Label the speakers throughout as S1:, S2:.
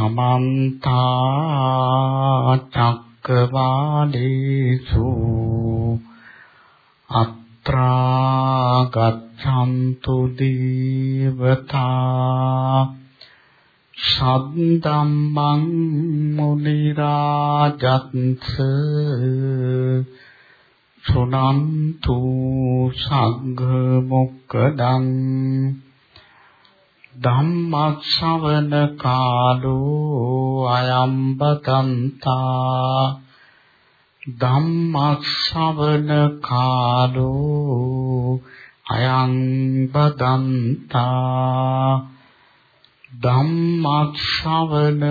S1: සමන්ත චක්කවාලේසු අත්‍රා ගච්ඡන්තු දේවතා සද්දම්මං මුනි රාජත්ස සුනන්තු සංඝ මොක්කදං ධම්මස්සවන කාලෝ අයම් බතන්තා ධම්මස්සවන කාලෝ අයං බදන්තා ධම්මස්සවන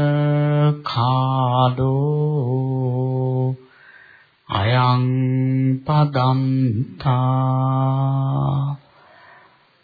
S1: කාලෝ අයං පදන්තා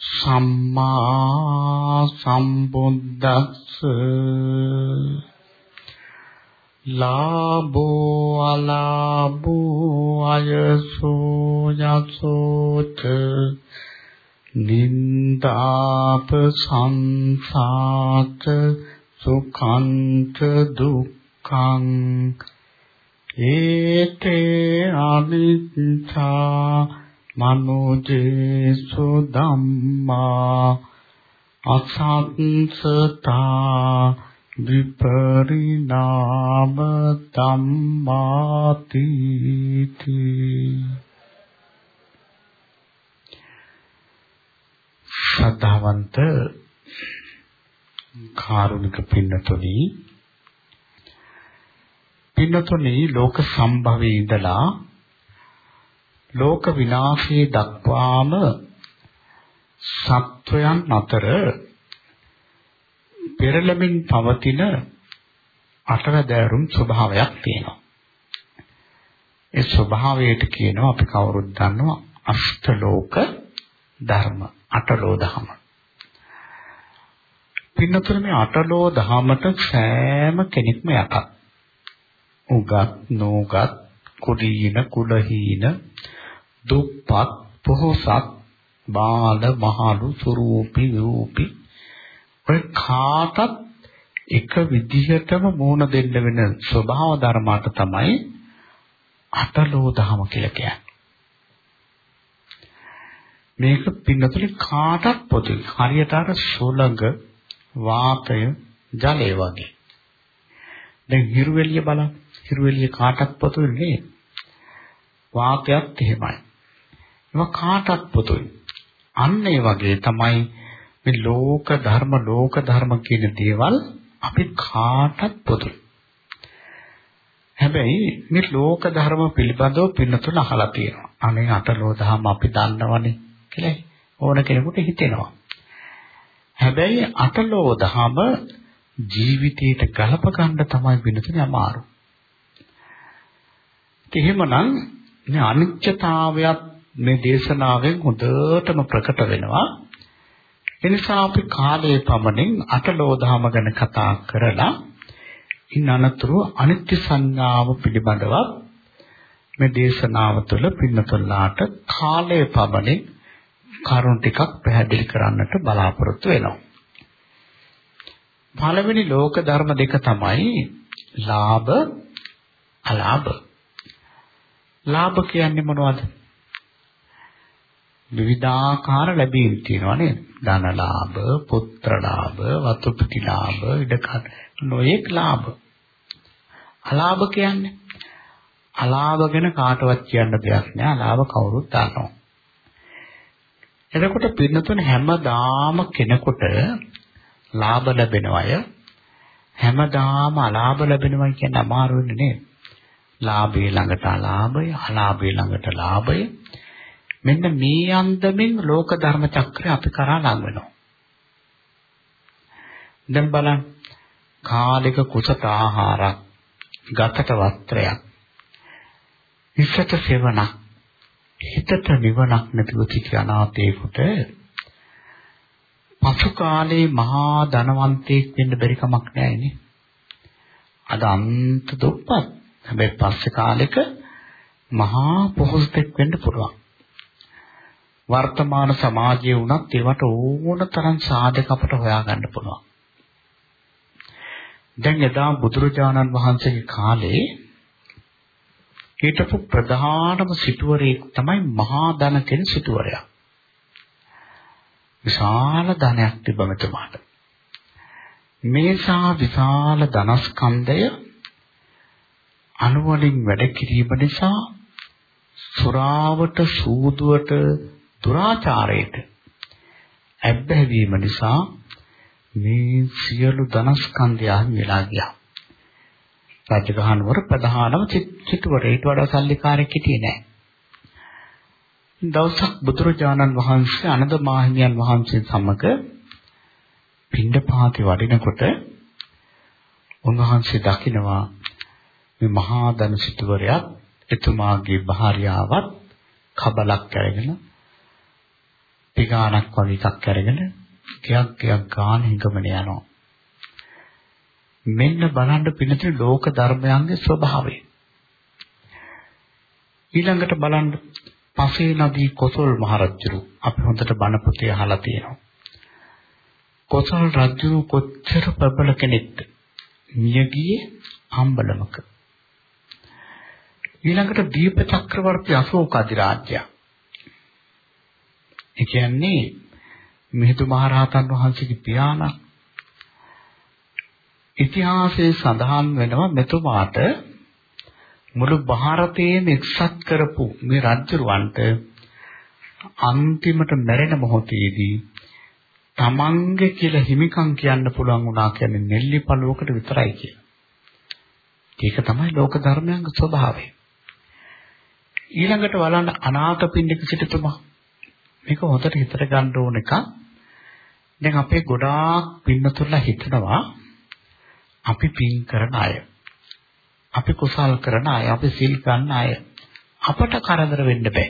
S1: සම්මා සම්බුද්දස්ස ලාභෝ අලාභෝ අයසෝ යසෝච නින්දාප සංසාත සුඛං දුක්ඛං ඒතේ අනිච්චා මනෝජේසු ධම්මා අසංසතා විපරිණාම ධම්මාති ශ්‍රද්ධාවන්ත කාරුණික පින්නතුනි පින්නතුනි ලෝක සම්භවයේ ඉඳලා ලෝක විනාශයේ දක්වාම සත්වයන් අතර පෙරළමින් පවතින අටවැදෑරුම් ස්වභාවයක් තියෙනවා. ඒ ස්වභාවයට කියනවා අපි කවුරුත් දන්නවා අෂ්ටලෝක ධර්ම අටලෝ දහම. පින්නතුනේ මේ අටලෝ දහමට සෑම කෙනෙක්ම යටත්. උගත් නෝගත් කුලීන කුලහීන දුප්පත් පොහොසත් බාල මහලු සුරූපි විරූපි ඔය කාටත් එක විදිහටම මූණ දෙන්න වෙන ස්වභාව ධර්මات තමයි අටලෝ දහම කියලා කියන්නේ. මේක පින්නතුලි කාටත් පොදුයි. හරියට අර සුළඟ, වාතය, ජලය වගේ. දැන් හිරුවෙලිය බලන්න. හිරුවෙලිය කාටත් පොදුයි නේ. වාතයත් එහෙමයි. ඒවා කාටත් පොදුයි. අන්න ඒ වගේ තමයි මේ ලෝක ධර්ම ලෝක ධර්ම කියන දේවල් අපි කාටත් පොදුයි. හැබැයි මේ ලෝක ධර්ම පිළිබඳව පින්නතුන අහලා තියෙනවා. අනේ අටලෝ දහම අපි දන්නවනේ කියලා ඕන කෙනෙකුට හිතෙනවා. හැබැයි අටලෝ දහම ජීවිතයට ගලප ගන්න තමයි පින්නතුනේ අමාරු. එහෙමනම් මේ අනිත්‍යතාවයත් මේ දේශනාවෙන් හොඳටම ප්‍රකට වෙනවා. එනිසා අපි කාලයේ පමණින් අටලෝධාම ගැන කතා කරලා ඉන් අනතුරු අනිත්‍ය සංඥාව පිළිබඳව මේ දේශනාව තුළ පින්නතුල්ලාට කාලයේ පමණින් කරුණු ටිකක් පැහැදිලි කරන්නට බලාපොරොත්තු වෙනවා. පළවෙනි ලෝක ධර්ම දෙක තමයි ලාභ අලාභ. ලාභ කියන්නේ මොනවද? විවිධාකාර ලැබීම් තියෙනවා නේද? ධන ලාභ, පුත්‍ර ලාභ, වතුපිටි ලාභ, ඉඩකඩ නොයෙක් ලාභ. අලාභ කියන්නේ අලාභ ගැන කාටවත් කියන්න දෙයක් නෑ. අලාභ කවුරුත් දන්නවා. එතකොට පින්නතුන හැමදාම කෙනෙකුට ලාභ ලැබෙන අය හැමදාම අලාභ ලැබෙනවා කියන්නේ අමාරු වෙන්නේ නේද? ලාභේ ළඟට අලාභය, අලාභේ ළඟට ලාභය මෙන්න මේ අන්දමින් ලෝක ධර්ම චක්‍රය අපි කරා ලඟ වෙනවා. දැන් බලන්න කාලික කුසත ආහාරක් ගතට වස්ත්‍රයක් හිසට සෙවණක් හිතට නිවනක් නැතිව සිටි අනාථයෙකුට පසු කාලේ මහා ධනවන්තයෙක් වෙන්න බැරි කමක් නැහැ අද අන්ත දුප්පත්. හැබැයි පස්සේ කාලෙක මහා පොහොසතෙක් වෙන්න පුළුවන්. වර්තමාන සමාජයේ වුණත් ඒවට ඕන තරම් සාධක අපට හොයාගන්න පුළුවන්. දැන් එදා බුදුරජාණන් වහන්සේගේ කාලේ හිටපු ප්‍රධානම සිටුවරයෙක් තමයි මහා ධන කෙන සිටුවරයා. විශාල ධනයක් තිබෙමතුමාට. මේසා විශාල ධනස්කන්ධය අනුවලින් වැඩ කිරීම නිසා සුරාවට සූදුවට දුරාචාරයට ඇබ්බැහිවීම නිසා මේ සියලු ධනස්කන්ධය අහිමි වෙලා ගියා. රජගහනුවර ප්‍රධානම චිතුවරයට වඩා සල්ලිකාරයෙක් හිටියේ නැහැ. දවසක් බුදුරජාණන් වහන්සේ අනද මාහිමියන් වහන්සේ සමග පිණ්ඩපාතේ වඩිනකොට උන්වහන්සේ දකිනවා මේ මහා ධන සිටුවරයාත් එතුමාගේ භාර්යාවත් කබලක් අරගෙන පිගානක් වගේ එකක් අරගෙන ගයක් ගයක් ගාන හිඟමන යනවා. මෙන්න බලන්න පිළිතුරු ලෝක ධර්මයන්ගේ ස්වභාවය. ඊළඟට බලන්න පසේ නදී කොසල් මහරජුරු අපි හොඳට බණ පොතේ අහලා තියෙනවා. කොසල් රජු කොච්චර ප්‍රබල කෙනෙක්ද? මියගියේ අම්බලමක. ඊළඟට දීප චක්‍රවර්ති අශෝක අධිරාජ්‍යය. ඒ කියන්නේ මිහිඳු මහරහතන් වහන්සේගේ පියාණන් ඉතිහාසයේ සඳහන් වෙනවා මෙතුමාට මුළු ಭಾರತයේම එක්සත් කරපු මේ රජුරවන්ට අන්තිමට මැරෙන මොහොතේදී තමන්ගේ කියලා හිමිකම් කියන්න පුළුවන් වුණා කියන්නේ නෙල්ලි පළුවකට විතරයි කියලා. ඒක තමයි ලෝක ධර්මයන්ගේ ස්වභාවය. ඊළඟට බලන්න අනාථපිණ්ඩික සිටුතුමා මේක හොඳට හිතට ගන්න ඕන එකක්. දැන් අපේ ගොඩාක් පින්නතුල්ලා හිතනවා අපි පින් කරන අය. අපි කුසල් කරන අය, අපි සිල් ගන්න අය. අපට කරදර වෙන්න බෑ.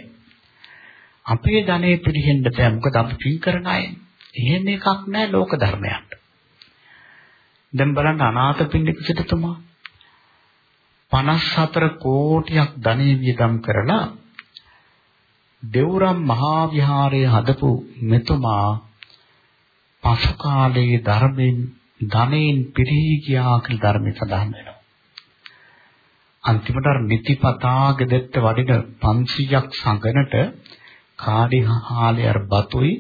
S1: අපේ ධනෙ පිළිහෙන්න බෑ. මොකද අපි පින් කරන අය. එහෙම එකක් නෑ ලෝක ධර්මයන්ට. දැන් බලන්න අනාථපිණ්ඩික සිටුතුමා 54 කෝටියක් ධනෙ වියදම් කරලා දෙවුරම් මහා විහාරයේ හදපු මෙතුමා පසු කාලයේ ධර්මයෙන් ධනෙන් පිරී ගියා කියලා ධර්මයේ සඳහන් වෙනවා. අන්තිමට අර නිතිපතා ගෙදෙට්ට වඩින 500ක් සංගනට කාඩි හාලේ අර බතුයි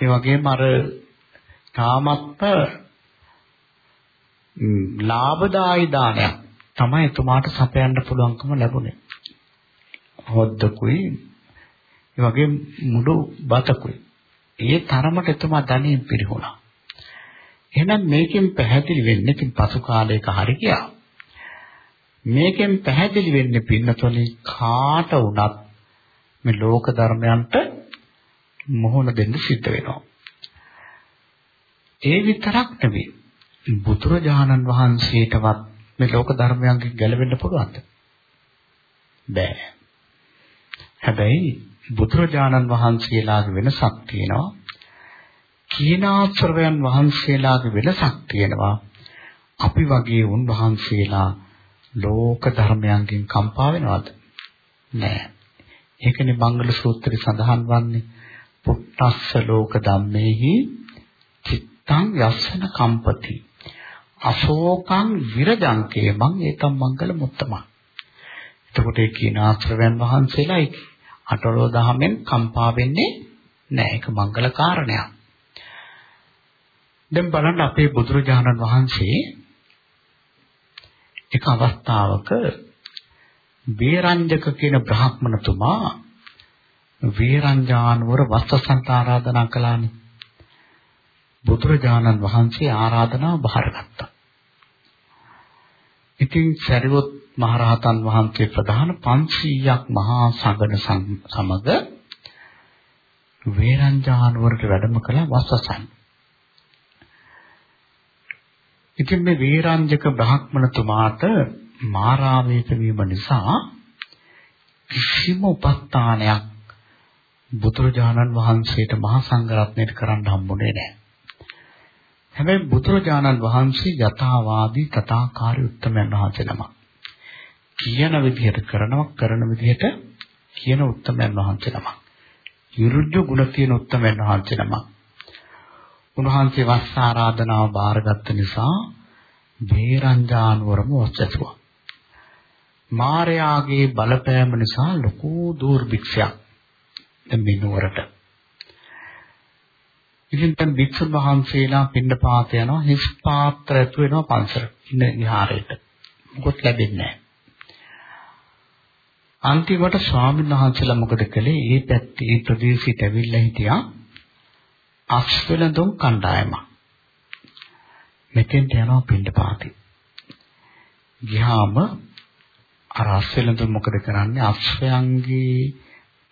S1: ඒ වගේම අර තාමත්ත ලාභදායි දානයක් තමයි එතුමාට සපයන්න පුළුවන්කම ලැබුණේ. හොද්දකුයි ඒ වගේ මුඩු බතකුයි. ඒ තරමට එතුමා ධනෙන් පිරිහුණා. එහෙනම් මේකෙන් පැහැදිලි වෙන්නේ ඉතින් පසු කාලයක හරි ගියා. මේකෙන් පැහැදිලි වෙන්නේ පින්නතොලි කාට වුණත් මේ ලෝක ධර්මයන්ට මොහොන දෙන්න සිද්ධ වෙනවා. ඒ විතරක් නෙවෙයි බුදුරජාණන් වහන්සේටවත් මේ ලෝක ධර්මයන්ගෙන් ගැලවෙන්න පුළුවන්ද? බෑ. හැබැයි බුදුරජාණන් වහන්සේලාගේ වෙනසක් තියෙනවා. කීනාශ්‍රවයන් වහන්සේලාගේ වෙනසක් තියෙනවා. අපි වගේ උන්වහන්සේලා ලෝක ධර්මයන්ගෙන් කම්පා වෙනවද? නෑ. ඒකනේ මංගල සූත්‍රය සඳහන් වන්නේ පුත්තස්ස ලෝක ධම්මේහි චිත්තං යස්සන කම්පති. අශෝකං විරජංකේ මං ඒකම් මංගල මුත්තම. එතකොට ඒ කියන ආශ්‍රවයන් වහන්සේලා අටලෝ දහමෙන් කම්පා වෙන්නේ නැහැ. ඒක මංගල කාරණයක්. දැන් බලන්න අපේ බුදුරජාණන් වහන්සේ එක අවස්ථාවක වේරංජක කියන බ්‍රාහ්මණතුමා වේරංජානවර වස්ත්‍රසන්ත ආරාධනා කළානේ. බුදුරජාණන් වහන්සේ ආරාධනාව බාරගත්තා. ඉතින් සරියොත් මහරහතන් වහන්සේ ප්‍රධාන 500ක් මහා සංඝන සමග වේරංජානවරට වැඩම කළ වස්සසන්. ඉතින් මේ වීරාංජක බ්‍රාහ්මණතුමාට මාරාමේක වීම නිසා කිසිම උපස්ථානයක් බුදුරජාණන් වහන්සේට මහා සංඝරත්නයට කරන්න හම්බුනේ නැහැ. හැබැයි බුදුරජාණන් වහන්සේ යථාවාදී තථාකාරී උත්තමයන් වහන්සේ නමක්. කියන විදිහට කරනවා කරන විදිහට කියන උත්තමයන් වහන්සේ නමක්. විරුද්ධ ගුණ තියෙන උත්තමයන් වහන්සේ නමක්. උන්වහන්සේ වස් ආරාධනාව බාරගත්ත නිසා බේරංජානුවරම වස්සසුවා. මාර්යාගේ බලපෑම නිසා ලොකු දුර්භික්ෂයක් මිනුවරට. ඉතින් දැන් භික්ෂුන් වහන්සේලා පින්නපාත යනවා හිස් පාත්‍ර ඇතු වෙනවා පන්සල ඉන්න විහාරයට. මොකොත් ලැබෙන්නේ නැහැ. අන්තිමට ස්වාමීන් වහන්සේලා මොකද කළේ? ඒ පැත්තේ ප්‍රදේශයට ඇවිල්ලා හිටියා අක්ෂවලඳුන් කණ්ඩායම. මෙතෙන්ට යනවා පින්නපාතේ. ගියාම අර අක්ෂවලඳුන් මොකද කරන්නේ? අක්ෂයන්ගේ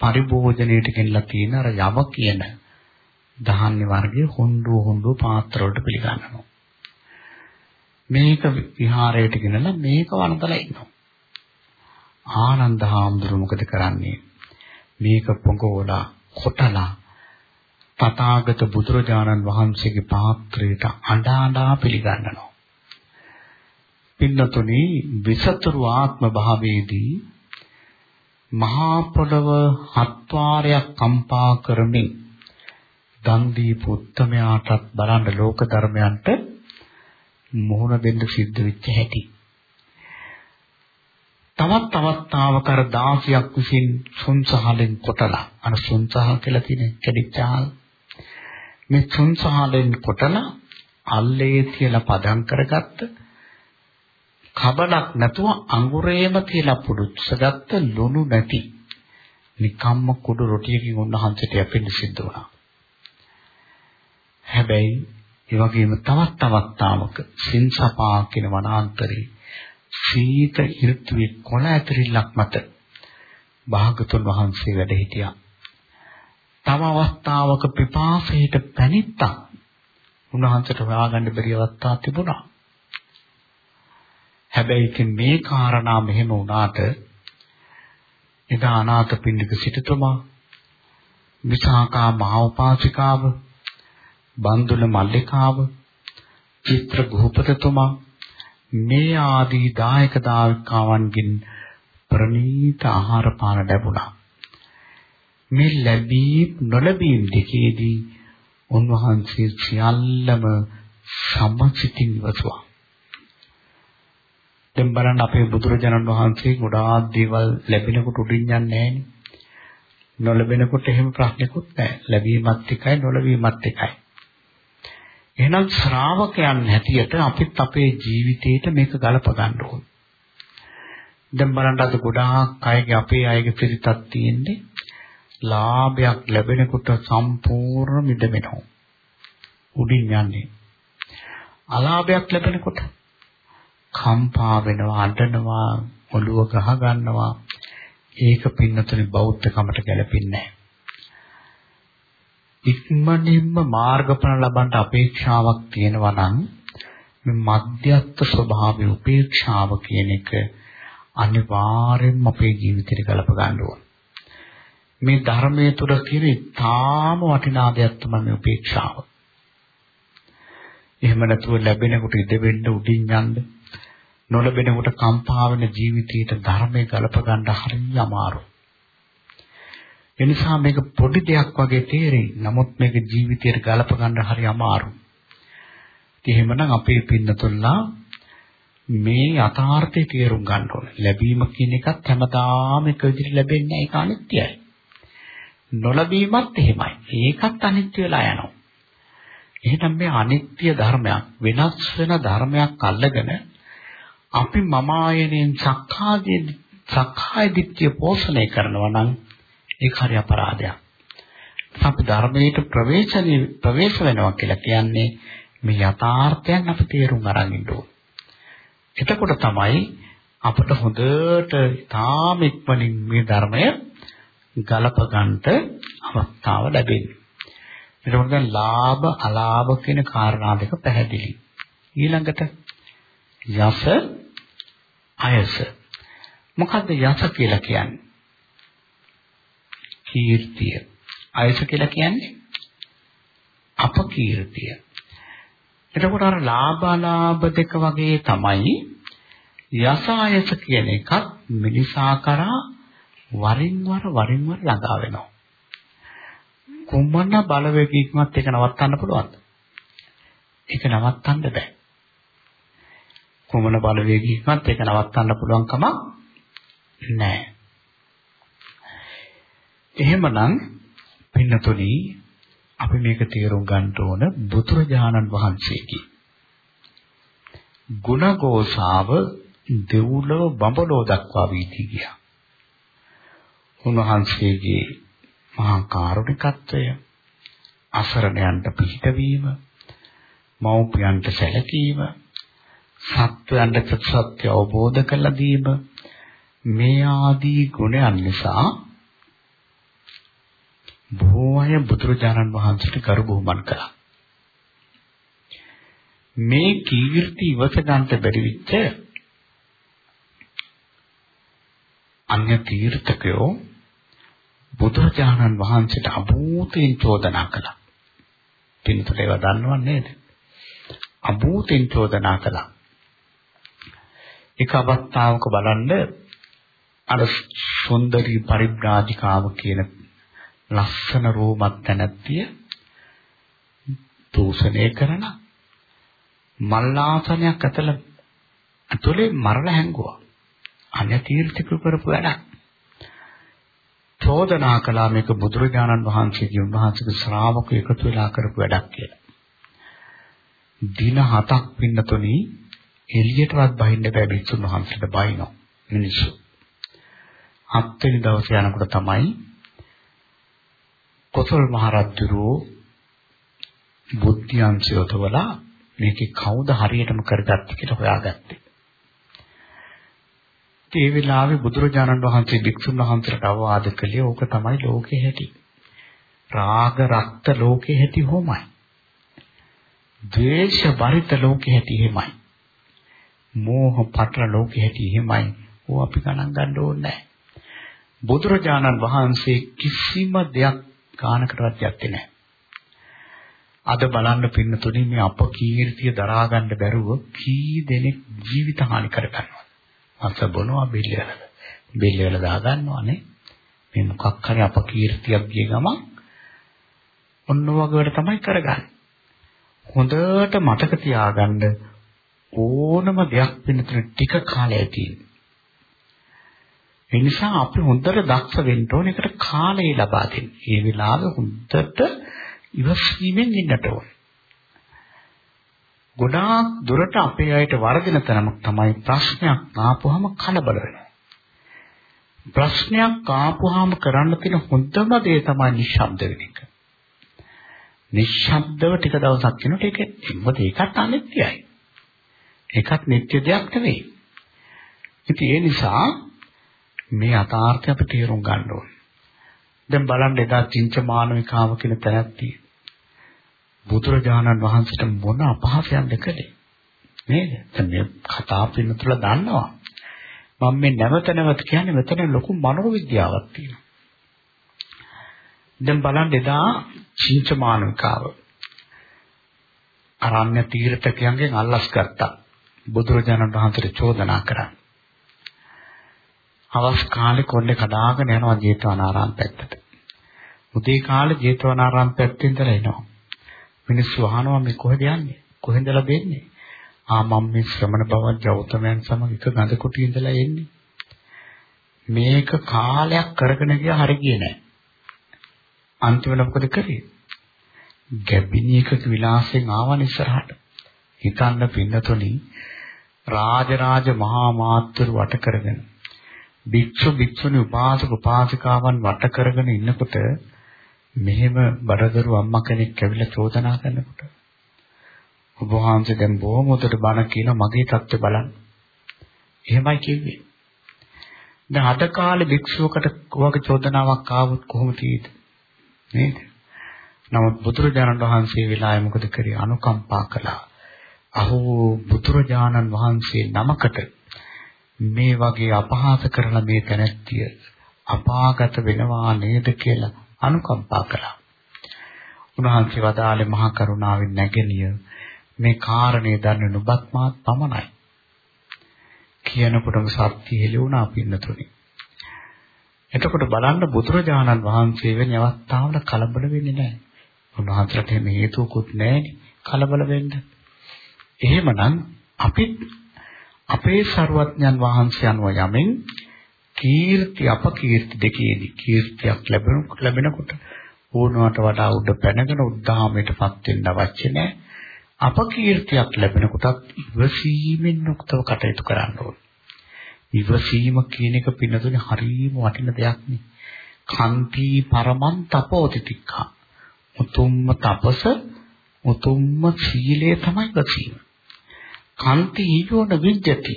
S1: පරිභෝජනයට ගෙනලා තියෙන අර යව කියන ධාන්‍ය වර්ගයේ හොඬු හොඬු පාත්‍ර වලට පිළිගන්නවා. මේක විහාරයට ගෙනලා මේක වන්දලා ඉන්නවා. ආනන්ද හාමුදුරුව මොකද කරන්නේ? මේක පොඟවලා කොටලා තථාගත බුදුරජාණන් වහන්සේගේ පාත්‍රයට අඬා අඬා පිළිගන්නවා. පින්නතුනි විසතුරු ආත්ම භාවයේදී මහා පොළව හත් වාරයක් කම්පා කරමින් දන් දීපු උත්තමයාටත් බලන්න ලෝක ධර්මයන්ට මුහුණ දෙන්න සිද්ධ වෙච්ච හැටි. තවත් අවස්ථාවකර 16ක් විසින් සුන්සහලෙන් කොටලා අර සුන්සහල් කියලා තියෙන කැඩිච්චාල් මේ සුන්සහලෙන් කොටලා අල්ලේ තියලා පදම් කරගත්ත කබලක් නැතුව අඟුරේම තියලා පුඩුස්සගත්ත ලුණු නැති නිකම්ම කුඩු රොටියකින් උන්වහන්සේට යැපෙන්න සිද්ධ වුණා. හැබැයි ඒ වගේම තවත් අවස්ථාවක සින්සපා කියන වනාන්තරේ සීත ඍතුවේ කොළ ඇතිරිල්ලක් මත භාගතුන් වහන්සේ වැඩ හිටියා. තව අවස්ථාවක පිපාසයට පැනිත්තා. උන්වහන්සේට හොයාගන්න බැරි අවස්ථා තිබුණා. හැබැයි ඉතින් මේ කාරණා මෙහෙම වුණාට එදා අනාථපිණ්ඩික සිටුතුමා විසාකා මහෝපාසිකාව බන්දුල මල්ලිකාව චිත්‍ර ගෘහපතිතුමා මේ ආදී දායක දායකාවන්ගෙන් ප්‍රණීත ආහාර පාන ලැබුණා. මේ ලැබී නොලැබීම් දෙකේදී උන්වහන්සේ සියල්ලම සම්මසිතින් ඉවසුවා. දැන් බලන්න අපේ බුදුරජාණන් වහන්සේ ගොඩාක් දේවල් ලැබෙනකොට උඩින් යන්නේ නැහැනේ. නොලැබෙනකොට එහෙම ප්‍රශ්නකුත් නැහැ. ලැබීමත් එකයි නොලැබීමත් එකයි. එහෙනම් ශ්‍රාවකයන් හැටියට අපිත් අපේ ජීවිතේට මේක ගලප ගන්න ඕනේ. දැන් බලන්න අද ගොඩාක් අයගේ අපේ අයගේ පිළිතක් තියෙන්නේ ලාභයක් ලැබෙනකොට සම්පූර්ණ මිදෙනවා. උඩින් යන්නේ. අලාභයක් ලැබෙනකොට කම්පා වෙනවා, අඬනවා, ඔළුව ගහ ගන්නවා. ඒක පින්නතුනි බෞද්ධකමට ගැලපෙන්නේ නැහැ. ඉක්මනින්ම මාර්ගඵල ලබන්න අපේක්ෂාවක් තියෙනවා නම් මේ මධ්‍යස්ථ ස්වභාවයේ උපේක්ෂාව කියන එක අනිවාර්යෙන්ම අපේ ජීවිතේට ගලප ගන්න ඕන. මේ ධර්මයේ තුල කියන ඉතාම වටිනා දෙයක් තමයි මේ උපේක්ෂාව. එහෙම නැතුව ලැබෙනකොට ඉඳ වෙන්න උඩින් යන්න නොලැබෙනකොට කම්පා වෙන ජීවිතයට ධර්මයේ ගලප ගන්න හරිය අමාරුයි. එනිසා මේක පොඩි දෙයක් වගේ තේරෙයි. නමුත් මේක ජීවිතයට ගලප ගන්න හරි අමාරුයි. ඉතින් එහෙමනම් අපේ පින්නතුල්ලා මේ යථාර්ථය තේරුම් ගන්න ඕනේ. ලැබීම කියන එකත් හැමදාම එක විදිහට ලැබෙන්නේ ඒක අනිත්‍යයි. නොලැබීමත් එහෙමයි. ඒකත් අනිත්‍ය වෙලා යනවා. එහෙනම් මේ අනිත්‍ය ධර්මයක් වෙනස් වෙන ධර්මයක් අල්ලගෙන අපි මම ආයනෙන් සක්කාදී සක්කාය දිට්ඨිය පෝෂණය කරනවා නම් ඒක හරි අපරාධයක්. අපි ධර්මයට ප්‍රවේශණය ප්‍රවේශ වෙනවා කියලා කියන්නේ මේ යථාර්ථයන් අපි තේරුම් අරන් ඉන්න ඕනේ. එතකොට තමයි අපට හොඳට තාම ඉක්මනින් මේ ධර්මය ගලප ගන්නට අවස්ථාව ලැබෙන්නේ. එතකොට දැන් ලාභ අලාභ කියන කාරණා දෙක පැහැදිලි. ඊළඟට යස අයස. මොකද්ද යස කියලා කියන්නේ? කීර්තිය. අයස කියලා කියන්නේ අපකීර්තිය. එතකොට අර ලාභාලාභ දෙක වගේ තමයි යසායස කියන එකත් මිනිසා කරා වරින් වර වරින් වර ළඟා වෙනවා. කුමන බලවේගයකින්වත් ඒක නවත්තන්න පුළුවන්ද? ඒක නවත්තන්න බෑ. කුමන බලවේගයකින්වත් ඒක නවත්තන්න පුළුවන් කමක් නැහැ. එහෙමනම් පින්නතුනි අපි මේක තේරුම් ගන්න ඕන බුදුරජාණන් වහන්සේගේ ගුණഘോഷාව දෙව්ලොව බඹලෝ දක්වා වීති ගියා. උන්වහන්සේගේ මහා කාරුණිකත්වය අසරණයන්ට පිහිටවීම මෞපියන්ට සැලකීම සත්වයන්ට සත්‍ය අවබෝධ කරලා දීම මේ ආදී ගුණයන් නිසා බොහෝ අය බුදුරජාණන් වහන්සේට කරු බුහුමන් කළා. මේ කීර්ති ඉවස ගන්නට බැරි විච්ච අන්‍ය තීර්ථකයෝ බුදුරජාණන් වහන්සේට අභූතෙන් චෝදනා කළා. පින්තුල ඒවා දන්නව නේද? අභූතෙන් චෝදනා කළා. එක අවස්ථාවක බලන්න අර සුන්දරී පරිබ්‍රාජිකාව කියන ලස්සන රූමත් තැනැත්තිය දූෂණය කරන මල්ලාසනයක් ඇතල ඇතුලේ මරණ හැංගුවා. අන්‍ය තීර්ථක කරපු වැඩක්. චෝදනා කළා මේක බුදුරජාණන් වහන්සේගේ උන්වහන්සේගේ ශ්‍රාවකයෝ එකතු වෙලා කරපු වැඩක් කියලා. දින හතක් පින්නතුනි එළියටවත් බහින්න බෑ බිස්සුන් වහන්සේට බයිනෝ මිනිස්සු. හත්වෙනි දවසේ යනකොට තමයි කොසල් මහරජුරෝ බුද්ධියංශය යොදවලා මේකේ කවුද හරියටම කරගත්තේ කියලා හොයාගත්තේ. ඒ වෙලාවේ බුදුරජාණන් වහන්සේ භික්ෂුන් වහන්සේට අවවාද කළේ ඕක තමයි ලෝකේ හැටි. රාග රක්ත ලෝකේ හැටි හොමයි. ද්වේෂ බරිත ලෝකේ හැටි එහෙමයි. මෝහ පටල ලෝකේ හැටි එහෙමයි. ඕ අපි ගණන් ගන්න ඕනේ නැහැ. බුදුරජාණන් වහන්සේ කිසිම දෙයක් ගානකටවත් යත්තේ නැහැ. අද බලන්න පින්නතුනේ මේ අපකීර්තිය දරා ගන්න බැරුව කී දෙනෙක් ජීවිත හානි කර ගන්නවා. අස බොනවා බිල්ල වල. බිල්ල වල දා ගන්නවානේ. මේ මොකක් හරි අපකීර්තියක් ගිය ගමන් ඔන්න වගේට තමයි කරගන්නේ. හොඳට මතක තියාගන්න ඕනම දෙයක් පින්නතුනේ ටික කාලයක් තියෙනවා. ඒ නිසා අපි හොඳට දක්ෂ වෙන්න ඕනේ ඒකට කාලය ලබා දෙන්න. ඒ වෙලාවෙ හොඳට ඉවසීමෙන් ඉන්නට ඕනේ. ගොඩාක් දුරට අපේ අයට වර්ධින තරමක් තමයි ප්‍රශ්නයක් ආපුවම කලබල වෙනවා. ප්‍රශ්නයක් ආපුවාම කරන්න තියෙන හොඳම දේ තමයි නිශ්ශබ්ද වෙන එක. නිශ්ශබ්දව ටික දවසක් යනකොට ඒක මොකද ඒකත් අනිත්‍යයි. ඒකත් නිත්‍ය දෙයක් නෙවෙයි. ඉතින් ඒ නිසා මේ යථාර්ථය අපි තේරුම් ගන්න ඕනේ. දැන් බලන්න එදා චින්ච මානවිකාව කියන තැනැත්තිය බුදුරජාණන් වහන්සේට මොන අපහාසයක්ද කළේ නේද? දැන් මේ කතා පින්නතුල දන්නවා. මම මේ නැවත නැවත කියන්නේ මෙතන ලොකු මනෝවිද්‍යාවක් තියෙනවා. දැන් බලන්න එදා චින්ච මානවිකාව අරණ්‍ය තීර්ථකයන්ගෙන් අල්ලස් ගත්තා. බුදුරජාණන් වහන්සේට චෝදනා කරා. හවස් කාලේ කොණ්ඩේ කඩාගෙන යනවා ජේතවනාරාම පැත්තට. උදේ කාලේ ජේතවනාරාම පැත්තෙන් ඉඳලා එනවා. මිනිස්සු අහනවා මේ කොහෙද යන්නේ? කොහෙන්දලා දෙන්නේ? ආ මම මේ ශ්‍රමණ බවත් ගෞතමයන් සමග එක ගඳ කුටියේ ඉඳලා එන්නේ. මේක කාලයක් කරගෙන ගියා හරි ගියේ නෑ. අන්තිමට මොකද කරේ? ගැබිණියක විලාසයෙන් ආවන් ඉස්සරහට. හිතන්න පින්නතොනි රාජරාජ මහා මාත්‍රු වට කරගෙන භික්ෂු භික්ෂුණී උපාසක උපාසිකාවන් වට කරගෙන ඉන්නකොට මෙහෙම බඩදරු අම්මා කෙනෙක් ඇවිල්ලා චෝදනා කරනකොට ඔබ වහන්සේ දැන් බොහොම උදට බණ කියන මගේ தත්ත්වය බලන්න. එහෙමයි කිව්වේ. දැන් අද කාලේ භික්ෂුවකට වගේ චෝදනාවක් ආවොත් කොහොමද තියෙන්නේ? නේද? නමුත් බුදුරජාණන් වහන්සේ වෙලාවේ මොකද කරේ? අනුකම්පා කළා. අහෝ බුදුරජාණන් වහන්සේ නමකට මේ වගේ අපහාස කරන මේ තැනැත්තිය අපාගත වෙනවා නේද කියලා අනුකම්පා කළා. උන්වහන්සේ වදාළේ මහා කරුණාවෙන් නැගෙනිය මේ කාරණේ දන්න නුඹත් මාත් පමණයි. කියනකොටම සත්‍ය හෙළුණා පින්නතුනි. එතකොට බලන්න බුදුරජාණන් වහන්සේ වෙන අවස්ථාවල කලබල වෙන්නේ නැහැ. උන්වහන්සේට එහෙම හේතුකුත් නැහැනේ කලබල වෙන්න. එහෙමනම් අපිත් අපේ ਸਰවඥන් වහන්සේ අනුව යමින් කීර්ති අපකීර්ති දෙකේදී කීර්තියක් ලැබෙනකොට ඕනවට වඩා උඩ පැනගෙන උද්ධාමයටපත් වෙන්න අවශ්‍ය නැහැ. අපකීර්තියක් ලැබෙනකොටත් ඉවසීමෙන් යුක්තව කටයුතු කරන්න ඕනේ. ඉවසීම කියන එක පින්නතුනේ හරියම වටින දෙයක් නේ. කන්ති පරමං තපෝතිතික්ඛා. උතුම්ම තපස උතුම්ම සීලය තමයි ඉවසීම. කන්ති ඊයෝන විජ්ජති.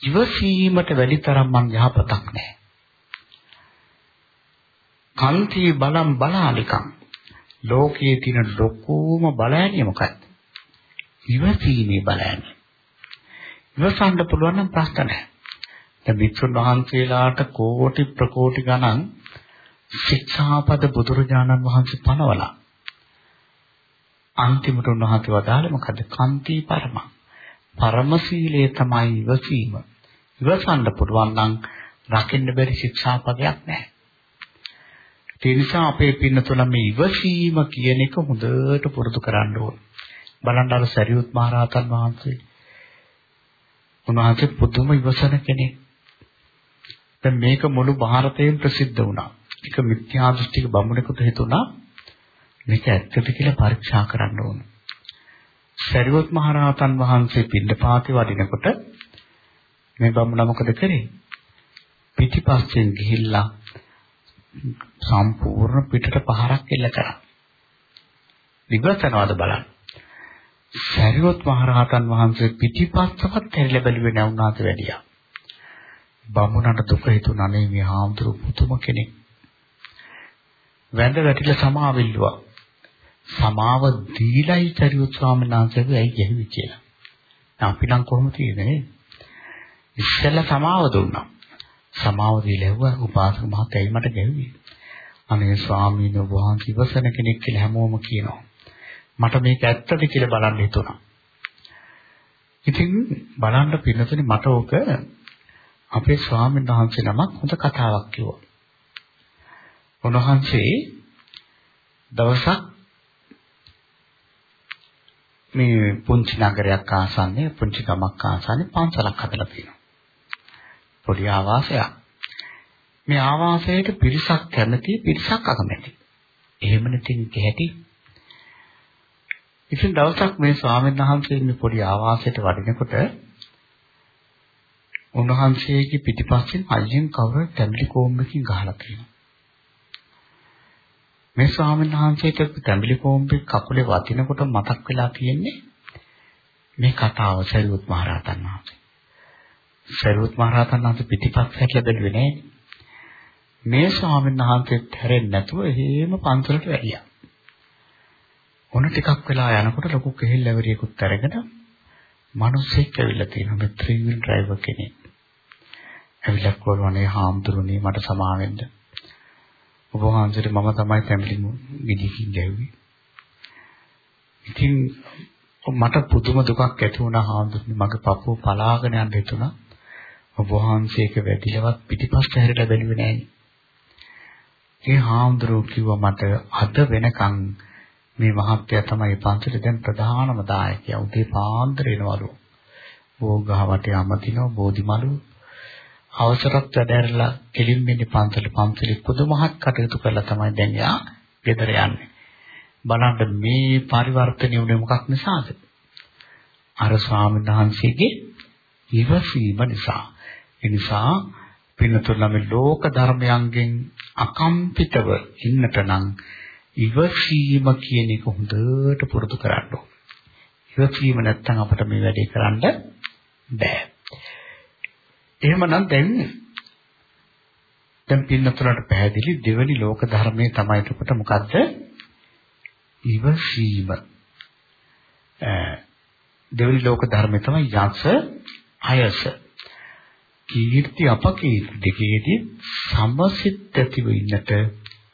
S1: ඉවසීමට වැඩි තරම් මං යහපතක් නැහැ. කන්ති බලම් බලාලිකම්. ලෝකයේ තියෙන ලොකුම බලෑනිය මොකක්ද? ඉවසීමේ බලෑනිය. ඉවසන්න පුළුවන් නම් ප්‍රශ්න නැහැ. දැන් වික්ෂුන් වහන්සේලාට කෝටි ප්‍රකෝටි ගණන් ශික්ෂාපද බුදුරජාණන් වහන්සේ පනවලා අන්තිමට උන්වහන්සේ වදාළේ මොකද? කන්ති පරම. පරම සීලය තමයි ඉවසීම. ඉවසන්න පුළුවන් නම් රකින්න බැරි ශික්ෂාපදයක් නැහැ. ඒ නිසා අපේ පින්නතුල මේ ඉවසීම කියන එක හොඳට පුරුදු කරන්න ඕන. බලන්න අර සරියුත් මහරහතන් වහන්සේ උන්වහන්සේ පුදුම ඉවසන කෙනෙක්. දැන් මේක මුළු ಭಾರತයෙන් ප්‍රසිද්ධ වුණා. ඒක මිත්‍යා දෘෂ්ටික බමුණෙකුට හිතුණා මේක ඇත්තද කියලා පරීක්ෂා කරන්න ඕනේ. සරියුත් මහ රහතන් වහන්සේ පින්නපාතේ වඩිනකොට මේ බමුණ මොකද කරේ? පිටිපස්සෙන් ගිහිල්ලා සම්පූර්ණ පිටට පහරක් එල්ල කරා. විගතනවාද බලන්න. සරියොත් මහරහතන් වහන්සේ පිටිපස්සවත් හැරිලා බැලුවේ නැ උන්වහන්සේ වැඩියා. බමුණන්ට දුක හිතුණා නේ මේ හාමුදුරු පුතුම කෙනෙක්. වැඳ වැටිලා සමාවෙල්ලුවා. සමාව දීලයි සරියොත් ස්වාමීන් වහන්සේගේ ඇයි ගැහුවේ කියලා. අපි නම් කොහොමද තියෙන්නේ? ඉස්සෙල්ලා සමාව දුන්නා. සමාව දීලා ඇහුවා උපාසක මහත්තයා මට ගැහුවේ. අනේ ස්වාමීන් වහන්සේ ඉවසන කෙනෙක් කියලා හැමෝම කියනවා. මට මේක ඇත්තද කියලා බලන්න හිතුණා. ඉතින් බලන්න පින්නතුනේ මට ඕක අපේ ස්වාමීන් වහන්සේ නමක් හොඳ කතාවක් කිව්වා. උන්වහන්සේ දවසක් මේ පුංචි නගරයක් ආසන්නේ පුංචි ගමක් ආසන්නේ පන්සලක් හදලා තියෙනවා. පොඩි ආවාසයක්. මේ ආවාසයට පිරිසක් කැමති පිරිසක් අකමැති. එහෙමනේ තින්කේ හැටි. ඉතින් දවසක් මේ ස්වාමීන් වහන්සේ මේ පොඩි ආවාසයට වඩිනකොට උන්වහන්සේගේ පිටිපස්සෙන් අයියෙන් කවුරු තැඹිලි කෝම්බකින් ගහලා තියෙනවා. මේ ස්වාමීන් වහන්සේට තැඹිලි කෝම්බේ කකුලේ වදිනකොට මතක් වෙලා තියෙන්නේ මේ කතාව සරියුත් මහ රහතන් වහන්සේ. සරියුත් මහ රහතන් වහන්සේ පිටිපස්ස හැట్లా බැලුවේ නෑ. මේ ස්වාමීන් වහන්සේත් හැරෙන්නේ නැතුව එහෙම පන්සලට වැළියා. ඔන්න ටිකක් වෙලා යනකොට ලොකු කෙහෙල් ලැබරියකුත් අරගෙන මිනිස්සෙක් ඇවිල්ලා තියෙනවා මේ ත්‍රිවිල් ඩ්‍රයිවර් කෙනෙක්. ඇවිල්ලා කොළවනේ හාමුදුරනේ මට සමා වෙන්න. ඔබ වහන්සේට මම තමයි ෆැමිලි ගිඩියකින් ගැහුවේ. ඉතින් මට පුදුම දුකක් ඇති වුණා හාමුදුරනේ මගේ පපුව පලාගෙන යන්න හිතුණා. ඔබ වහන්සේක වැඩිලවත් පිටිපස්ස හැරිලා බැලුවේ නෑනේ. ඒ හාමුදුරුවෝ කිව්වා මට අද වෙනකන් මේ මහත්ය තමයි පන්සලේ දැන් ප්‍රධානම දායකයා. උදේ පාන්දර එනවලු. ඕගහ වටේ අමතිනව බෝධිමලු. අවසරත් වැඩහැරලා කෙලින් මෙන්නේ පන්සලේ පන්සලේ පුදුමහත් කටයුතු කරලා තමයි දැන් යා ගෙදර යන්නේ. බලන්න මේ පරිවර්තනය උනේ මොකක් නිසාද? අර ස්වාමීන් වහන්සේගේ ඉවසීම නිසා. ඒ නිසා පින්නතුල්ලා මේ ලෝක ධර්මයන්ගෙන් අකම්පිතව ඉන්නට නම් ඉවසීම කියන එක හොඳට පුරුදු කරන්න ඕනේ. ඉවසීම නැත්නම් අපිට මේ වැඩේ කරන්න බෑ. එහෙමනම් දැන් දැන් පින්නතුලට පැහැදිලි දෙවනි ලෝක ධර්මයේ තමයි එතකොට මොකද්ද? ඉවසීම. දෙවෙනි ලෝක ධර්මය තමයි යස අයස. කීර්ති අපකීර්ති දෙකේදී සමසිත ඇතිව ඉන්නට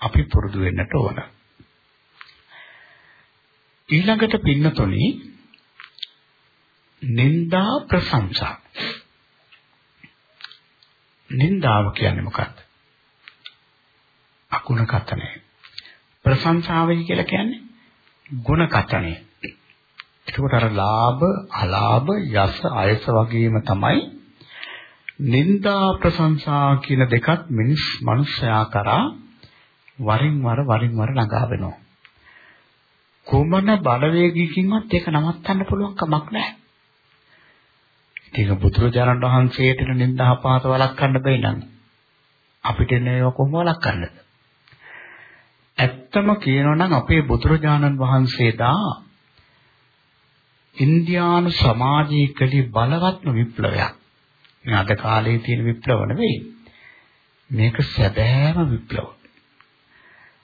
S1: අපි පුරුදු වෙන්නට ඕන. ඊළඟට පින්නතොනි නිന്ദා ප්‍රශංසා. නින්දාව කියන්නේ මොකක්ද? අකුණ කතනය. ප්‍රශංසාවයි කියලා කියන්නේ ගුණ කතනය. එතකොට අර ලාභ, අලාභ, යස, අයස වගේම තමයි නින්දා ප්‍රශංසා කියන දෙකත් මිනිස් මනුෂ්‍යයා කරා වරින් වර වරින් වර ළඟා වෙනවා. කුමන බලවේගයකින්වත් ඒක නවත්තන්න පුළුවන් කමක් නැහැ. ඒක බුදුරජාණන් වහන්සේට නිന്ദා අපහාස වළක්වන්න බැයි නම් අපිට නේව කොහොම වළක්වන්නද? ඇත්තම කියනවා නම් අපේ බුදුරජාණන් වහන්සේ දා ඉන්දියානු සමාජයේ කලි බලවත්ම විප්ලවයක්. මේ අද කාලේ තියෙන විප්ලව නෙවෙයි. මේක සැබෑම විප්ලව.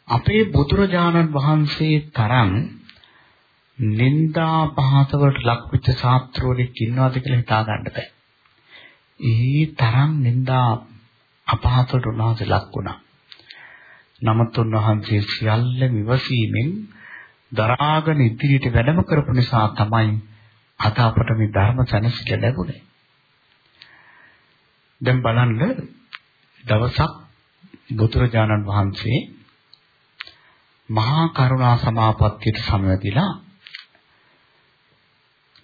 S1: අපේ බුදුරජාණන් වහන්සේ තරම් නින්දා පහත වලට ලක්විච්ච ශාස්ත්‍රවලින් ඉන්නවද කියලා හිතා ගන්න බෑ. ඒ තරම් නින්දා අපහතට උන්වහන්සේ ලක් වුණා. නමුත් උන්වහන්සේ සියල්ල විවසීමෙන් දරාගෙන ඉදිරියට වැඩම කරපු නිසා තමයි අද අපට මේ ධර්ම සැනසෙල ලැබුණේ. දැන් බලන්න දවසක් බුදුරජාණන් වහන්සේ මහා කරුණා සමාපත්තියට සමවැදිලා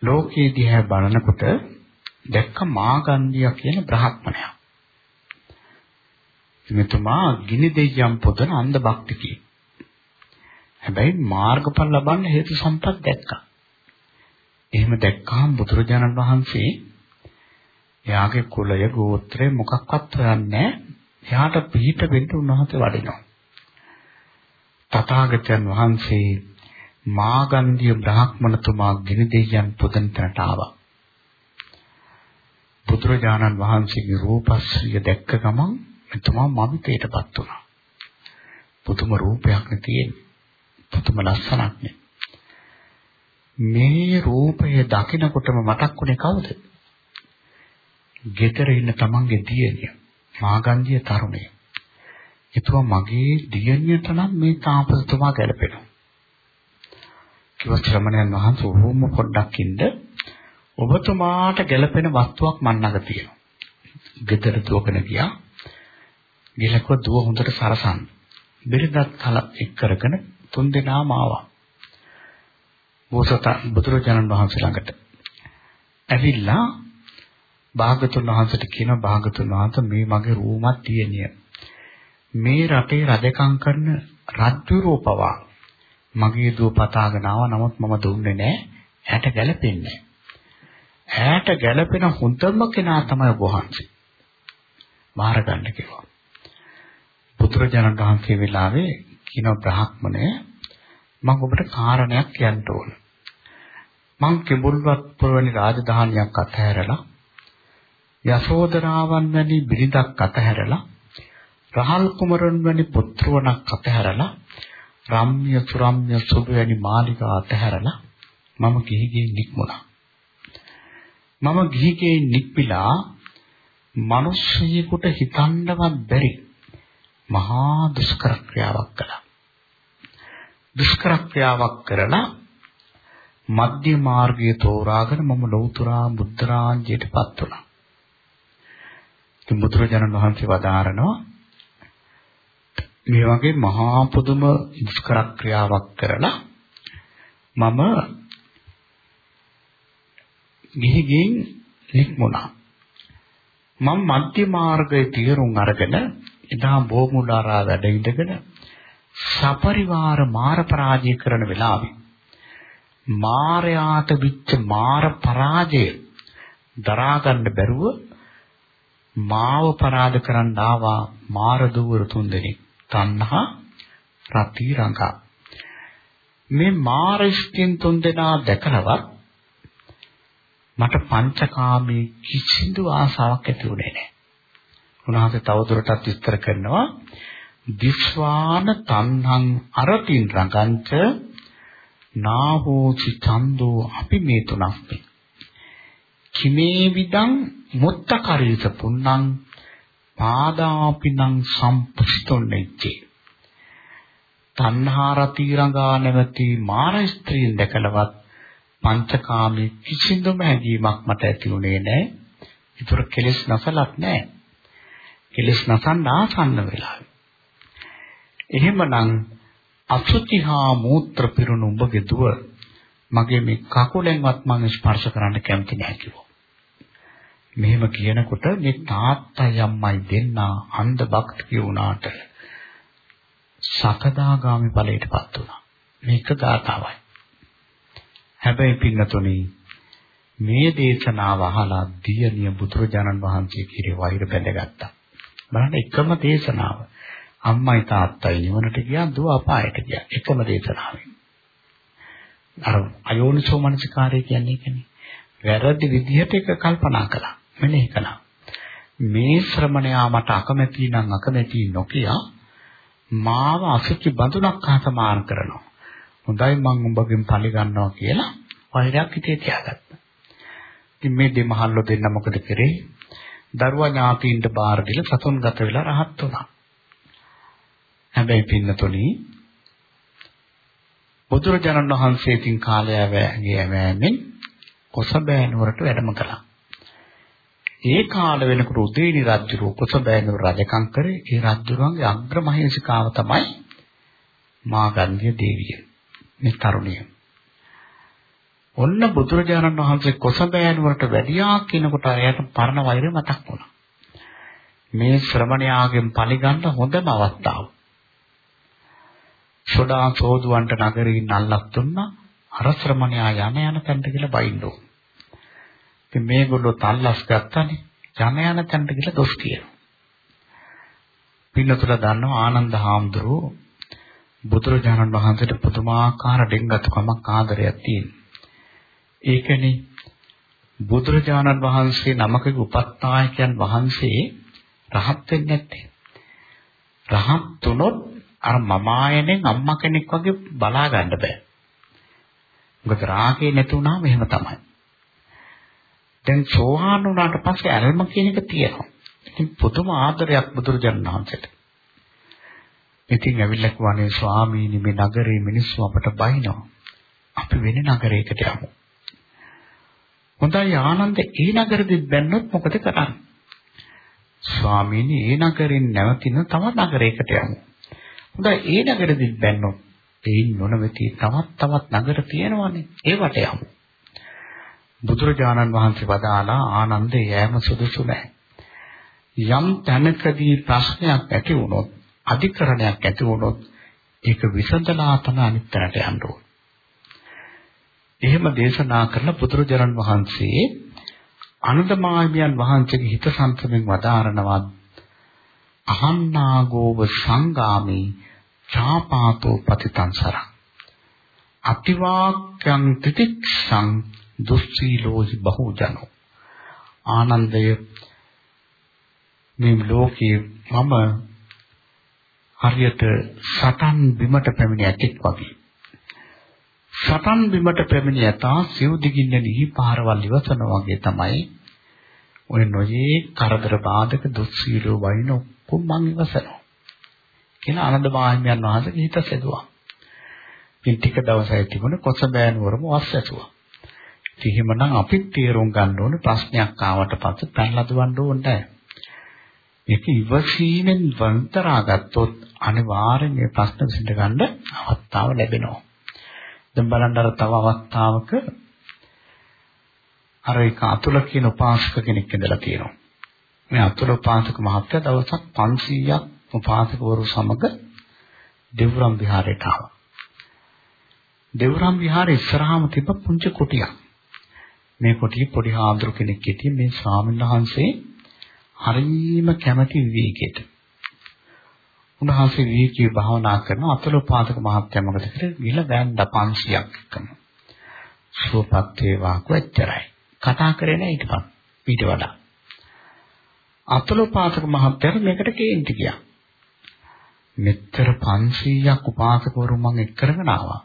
S1: ලෝකයේ දිහා බලනකොට දැක්ක මාගන්ධිය කියන බ්‍රහ්මණයා. මෙතුමා ගිනි දෙයියන් පොතන අන්ධ භක්තිකී. හැබැයි මාර්ගඵල ලබන්න හේතු සම්පත් දැක්කා. එහෙම දැක්කහම බුදුරජාණන් වහන්සේ එයාගේ කුලය ගෝත්‍රය මොකක්වත් හොයන්නේ එයාට පිහිට වෙන්න උන්වහන්සේ වඩිනවා. තථාගතයන් වහන්සේ මාගන්ධිය බ්‍රාහ්මණතුමා ගිනි දෙවියන් පුදන තැනට ආවා. බුදුරජාණන් වහන්සේගේ රූපශ්‍රිය දැක්ක ගමන් එතුමා මමිතයටපත් වුණා. පුදුම රූපයක් නේ තියෙන්නේ. පුදුම ලස්සනක් නේ. මේ රූපය දකිනකොටම මතක් වුණේ කවුද? ගෙදර ඉන්න තමන්ගේ දියණිය. මාගන්ධිය තරුණය. ඒතුවා මගේ දියණියට නම් මේ තාපසතුමා ගැලපෙනවා. කිව්ව ශ්‍රමණයන් වහන්සේ ඔහොම පොඩ්ඩක් ඉන්න ඔබතුමාට ගැළපෙන වස්තුවක් මන් ළඟ තියෙනවා. ගෙදර දුවගෙන ගියා. ගිලකව දුව හොඳට සරසන්. බෙරදත් කල එක් කරගෙන තුන් දෙනාම ආවා. බෝසත බුදුරජාණන් වහන්සේ ළඟට. ඇවිල්ලා භාගතුන් වහන්සේට කියන භාගතුන් වහන්සේ මේ මගේ රූමත් තියෙනිය. මේ රටේ රජකම් කරන රජ්ජුරූපවා මගේ දුව පතාගෙන ආවා නමුත් මම දුන්නේ නැහැ. ඇයට ගැළපෙන්නේ ඇයට ගැළපෙන හොඳම කෙනා තමයි ඔබ වහන්සේ. මාර ගන්න කිව්වා. පුත්‍රජනක වහන්සේ වෙලාවේ කියන බ්‍රාහ්මණය මම ඔබට කාරණයක් කියන්න ඕන. මං කිඹුල්වත් පුරවැනි රාජධානියක් අතහැරලා යසෝදරාවන් වැනි බිරිඳක් අතහැරලා රහල් කුමරන් වැනි පුත්‍රවණක් අතහැරලා රම්‍ය සුරම්‍ය සුබ වැනි මාලිකා අතහැරලා මම ගිහිගේ නික්මුණා. මම ගිහිගේ නික්මිලා මිනිස්සෙකුට හිතන්නවත් බැරි මහා දුෂ්කර ක්‍රියාවක් කළා. දුෂ්කර ක්‍රියාවක් කරලා මධ්‍ය මාර්ගය තෝරාගෙන මම ලෞතුරා බුද්ධ රාජ්‍යයටපත් වුණා. ඉතින් බුදුරජාණන් වහන්සේ වදාරනවා මේ වගේ මහා පුදුම දුෂ්කර ක්‍රියාවක් කරලා මම ගිහිගෙන් නික්මුණා. මම මධ්‍ය මාර්ගයේ තීරුම් අරගෙන එදා බෝමුලාරා වැඩ ඉඳගෙන සපරිවාර මාර පරාජය කරන වෙලාවේ මාරයාට විච්ච මාර පරාජය දරා ගන්න බැරුව මාව පරාද කරන්න ආවා මාර දුවර තුන්දෙනෙක් තණ්හා රති රඟා මේ මාරිස්කින් තුන් දෙනා දැකලවත් මට පංචකාමී කිසිදු ආසාවක් ඇති වුණේ නැහැ. උන්වහන්සේ තවදුරටත් විස්තර කරනවා විස්වාන තණ්හං අරතින් රඟංච නාහෝචි ඡන්தோ අපි මේ තුනස්මි. කිමේ විදං මුත්තකරීත පුන්නං පාදාපිනං සම්පුස්තොන්නෙච්චේ තණ්හා රති රඟා නැවති මාර ස්ත්‍රීන් දැකලවත් පංචකාමී කිසිඳුම හැඟීමක් මට ඇති වුණේ නැහැ. ඒතර කෙලෙස් නැසලක් නැහැ. කෙලෙස් නැසන්න ආසන්න වෙලාවේ. එහෙමනම් අසුචි හා මූත්‍ර පිරුණු උඹගේ දුව මගේ මේ කකුලෙන්වත් මම ස්පර්ශ කරන්න කැමති නැහැ කිව්වා. මෙහෙම කියනකොට මේ තාත්තයි අම්මයි දෙන්නා අන්ධ භක්තිය වුණාට සකදාගාමි ඵලයටපත් වුණා. මේක ගාතාවයි. හැබැයි පින්නතුනි මේ දේශනාව අහලා දියණිය බුදුරජාණන් වහන්සේ කිරේ වෛර බැඳගත්තා. බලන්න එකම දේශනාව. අම්මයි තාත්තයි නිවනට ගියා දුව අපායට ගියා. එකම දේශනාවෙන්. අර අයෝනිසෝ මනසිකාරය කියන්නේ ඒකනේ. වැරදි විදිහට එක කල්පනා කළා. මෙනෙහි කළා. මේ ශ්‍රමණයා මට අකමැති නම් අකමැති නොකිය මාව අසුචි බඳුනක් හා සමාන කරනවා. හොඳයි මං උඹගෙන් පලි ගන්නවා කියලා වෛරයක් හිතේ තියාගත්තා. ඉතින් මේ දෙමහල්ලෝ දෙන්න මොකද කරේ? දරුවා ඥාතීන්ට බාර දීලා සතුන් ගත වෙලා රහත් වුණා. හැබැයි පින්නතොනි බුදුරජාණන් වහන්සේ තින් කාලය වැෑමෙන් කොසබෑ නුවරට වැඩම කළා. ඒ කාල වෙනකොට උදේනි රජුරු කොසබෑ නුවර රජකම් කරේ ඒ රජුරුවන්ගේ අග්‍රමහේසිකාව තමයි මාගන්ධිය දේවිය. මේ තරුණිය. ඔන්න බුදුරජාණන් වහන්සේ කොසබෑ නුවරට වැඩියා කියනකොට එයාට පරණ වෛරය මතක් වුණා. මේ ශ්‍රමණයාගෙන් පරිගන්න හොඳම අවස්ථාව. සොඩා සෝදුවන්ට නගරින් අල්ලක් දුන්නා අර ශ්‍රමණයා යන යන තැනට කියලා බයින්න ඕන. ඉතින් මේගොල්ලෝ තල්ලස් ගත්තානේ යන යන තැනට කියලා දොස් කියනවා. පින්නතුල දන්නවා ආනන්ද හාමුදුරුවෝ බුදුරජාණන් වහන්සේට පුදුමාකාර දෙංගත්කමක් ආදරයක් තියෙනවා. ඒකනේ බුදුරජාණන් වහන්සේ නමකගේ උපස්ථායකයන් වහන්සේ රහත් වෙන්නේ නැත්තේ. රහත් වුණොත් අර මම ආයනෙන් අම්මා කෙනෙක් වගේ බලා ගන්න බෑ. මොකද රාගේ නැති වුණාම එහෙම තමයි. දැන් සෝහාන් වුණාට පස්සේ අරම කියන එක තියෙනවා. ඉතින් පුදුම ආදරයක් බුදුරජාණන් වහන්සේට. ඉතින් ඇවිල්ලා කිව්වානේ ස්වාමීනි මේ නගරේ මිනිස්සු අපට බයිනවා. අපි වෙන නගරයකට යමු. හොඳයි ආනන්ද ඒ නගරෙදි බැන්නොත් මොකද කරන්නේ? ස්වාමීනි ඒ නගරෙන් නැවතින තව නගරයකට යමු. හොඳයි ඒ නගරෙදි බැන්නොත් ඒ නොනවති තවත් තවත් නගර තියෙනවානේ. ඒවට යමු. බුදුරජාණන් වහන්සේ වදාලා ආනන්ද යෑම සුදුසු නැහැ. යම් තැනකදී ප්‍රශ්නයක් ඇති වුණොත් අධිකරණයක් ඇති වුණොත් ඒක විසඳලා තමයි අනිත් තැනට යන්න ඕන. එහෙම දේශනා කරන බුදුරජාණන් වහන්සේ අනന്തමාහිමියන් වහන්සේගේ හිත සංසමෙන් වදාරනවා අහන්නාගෝව සංගාමේ චාපාතෝ පතිතංසරං අතිවාක්‍යං තිතික්ෂං දුස්සීලෝහි බහුජනෝ ආනන්දය මේ ලෝකේ මම හරියට සතන් බිමට පැමිණ ඇතෙක් වගේ සතන් බිමට පැමිණ යතා සිව් දිගින්න නිහි පාරවල් ඉවසනවා වගේ තමයි ඔය නොයේ කරදර බාධක දුස්සීලෝ වයින් ඔක්කොම මං ඉවසනවා කියලා ආනන්ද මහත්මයන් වහන්සේ හිත සැදුවා. ඉතින් ටික දවසයි තිබුණ කොසබෑනුවරම වස් ඇසුවා. ඉතින් එහෙමනම් අපිත් තීරුම් ගන්න ඕනේ ප්‍රශ්නයක් ආවට පස්සේ පැනලා දුවන්න ඕනේ ඒක ඉවසීමෙන් වන්තරා ගත්තොත් අනිවාර්යෙන් මේ ප්‍රශ්න විසඳ ගන්න අවස්ථාව ලැබෙනවා. දැන් බලන්න අර තව අවස්ථාවක අර ඒක අතුල කියන උපාසක කෙනෙක් ඉඳලා තියෙනවා. මේ අතුල උපාසක මහත්තයා දවසක් 500ක් උපාසකවරු සමග දෙව්රම් විහාරයට ආවා. දෙව්රම් විහාරේ ඉස්සරහාම තිබ්බ පුංචි කුටියක්. මේ කුටියේ පොඩි හාමුදුරු කෙනෙක් හිටියේ මේ ස්වාමීන් වහන්සේ හරිම කැමැති විවේකයට. උන්වහන්සේ විවේකී භාවනා කරන අතුලෝපාදක මහත්මයා මොකද කරේ? ගිහලා වැන්දා 500ක් එක්කම. සුවපත් වේවා කොච්චරයි. කතා කරේ නැහැ ඊට පස්සේ. ඊට වඩා. අතුලෝපාදක මහත්මයා මේකට කේන්ති ගියා. මෙච්චර 500ක් උපාසකවරු මම එක් කරගෙන ආවා.